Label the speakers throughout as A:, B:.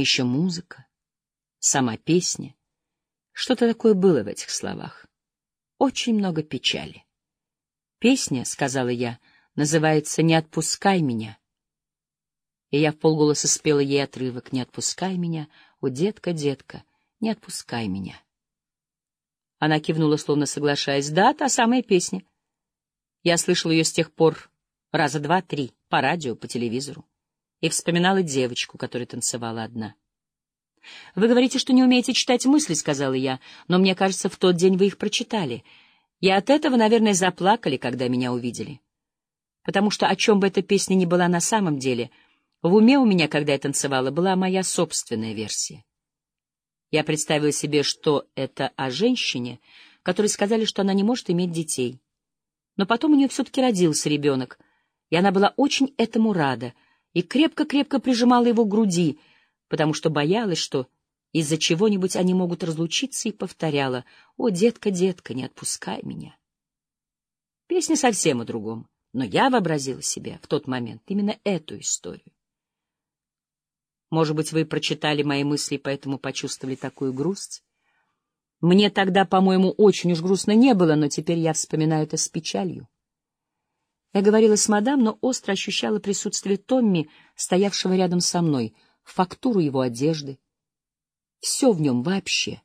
A: еще музыка, сама песня. Что-то такое было в этих словах. Очень много печали. Песня, — сказала я, — называется «Не отпускай меня». И я в полголоса спела ей отрывок «Не отпускай меня, о, детка, детка, не отпускай меня». Она кивнула, словно соглашаясь. «Да, та самая песня. Я слышал ее с тех пор раза два-три, по радио, по телевизору, и вспоминала девочку, которая танцевала одна. «Вы говорите, что не умеете читать мысли», — сказала я, «но мне кажется, в тот день вы их прочитали. И от этого, наверное, заплакали, когда меня увидели. Потому что, о чем бы эта песня ни была на самом деле, в уме у меня, когда я танцевала, была моя собственная версия. Я представила себе, что это о женщине, которой сказали, что она не может иметь детей. Но потом у нее все-таки родился ребенок, и она была очень этому рада и крепко-крепко прижимала его к груди, потому что боялась, что из-за чего-нибудь они могут разлучиться, и повторяла «О, детка, детка, не отпускай меня». Песня совсем о другом, но я вообразила себе в тот момент именно эту историю. Может быть, вы прочитали мои мысли и поэтому почувствовали такую грусть? Мне тогда, по-моему, очень уж грустно не было, но теперь я вспоминаю это с печалью. Я говорила с мадам, но остро ощущала присутствие Томми, стоявшего рядом со мной — фактуру его одежды. Все в нем вообще.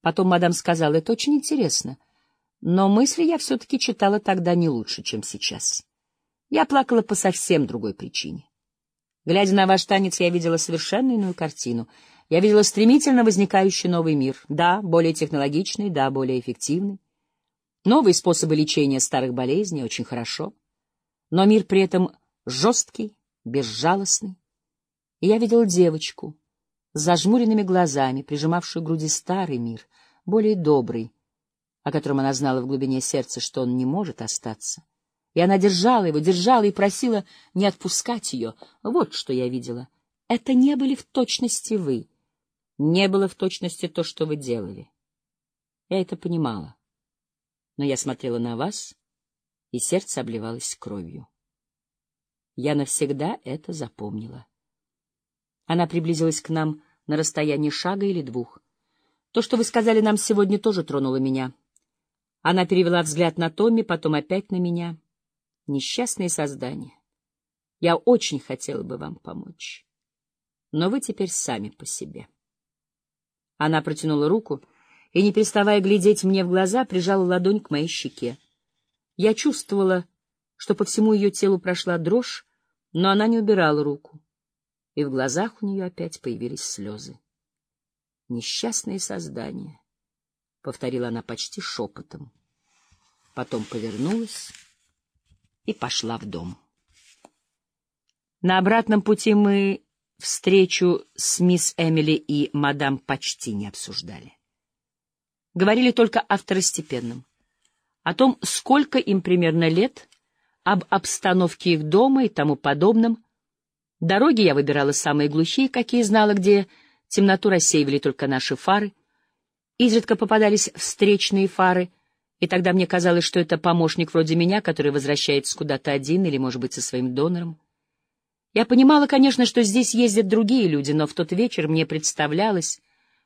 A: Потом мадам сказала, это очень интересно, но мысли я все-таки читала тогда не лучше, чем сейчас. Я плакала по совсем другой причине. Глядя на ваш танец, я видела совершенно иную картину. Я видела стремительно возникающий новый мир. Да, более технологичный, да, более эффективный. Новые способы лечения старых болезней очень хорошо. Но мир при этом жесткий, безжалостный, я видел девочку с зажмуренными глазами, прижимавшую к груди старый мир, более добрый, о котором она знала в глубине сердца, что он не может остаться. И она держала его, держала и просила не отпускать ее. Вот что я видела. Это не были в точности вы. Не было в точности то, что вы делали. Я это понимала. Но я смотрела на вас, и сердце обливалось кровью. Я навсегда это запомнила. Она приблизилась к нам на расстоянии шага или двух. То, что вы сказали нам сегодня, тоже тронуло меня. Она перевела взгляд на Томми, потом опять на меня. Несчастные создания. Я очень хотела бы вам помочь. Но вы теперь сами по себе. Она протянула руку и, не переставая глядеть мне в глаза, прижала ладонь к моей щеке. Я чувствовала, что по всему ее телу прошла дрожь, но она не убирала руку и в глазах у нее опять появились слезы. «Несчастные создания», — повторила она почти шепотом. Потом повернулась и пошла в дом. На обратном пути мы встречу с мисс Эмили и мадам почти не обсуждали. Говорили только о второстепенном, о том, сколько им примерно лет, об обстановке их дома и тому подобном, Дороги я выбирала самые глухие, какие знала, где темноту рассеивали только наши фары. Изредка попадались встречные фары, и тогда мне казалось, что это помощник вроде меня, который возвращается куда-то один или, может быть, со своим донором. Я понимала, конечно, что здесь ездят другие люди, но в тот вечер мне представлялось,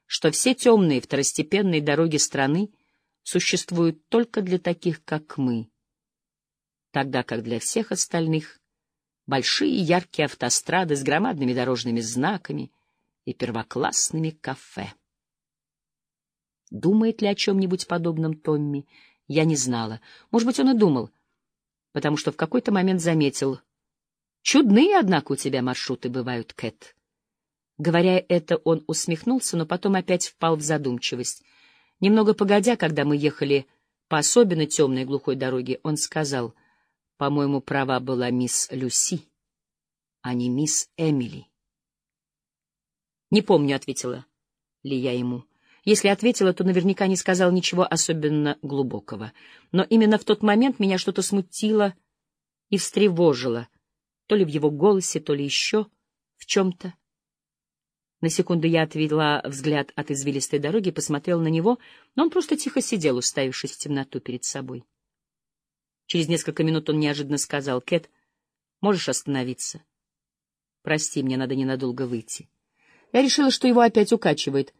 A: что все темные второстепенные дороги страны существуют только для таких, как мы, тогда как для всех остальных большие яркие автострады с громадными дорожными знаками и первоклассными кафе. Думает ли о чем-нибудь подобном Томми, я не знала. Может быть, он и думал, потому что в какой-то момент заметил. «Чудные, однако, у тебя маршруты бывают, Кэт». Говоря это, он усмехнулся, но потом опять впал в задумчивость. Немного погодя, когда мы ехали по особенно темной глухой дороге, он сказал — по-моему, права была мисс Люси, а не мисс Эмили. «Не помню», — ответила ли я ему. Если ответила, то наверняка не сказал ничего особенно глубокого. Но именно в тот момент меня что-то смутило и встревожило, то ли в его голосе, то ли еще в чем-то. На секунду я отвела взгляд от извилистой дороги и посмотрела на него, но он просто тихо сидел, уставившись в темноту перед собой. Через несколько минут он неожиданно сказал, «Кэт, можешь остановиться?» «Прости, мне надо ненадолго выйти». Я решила, что его опять укачивает.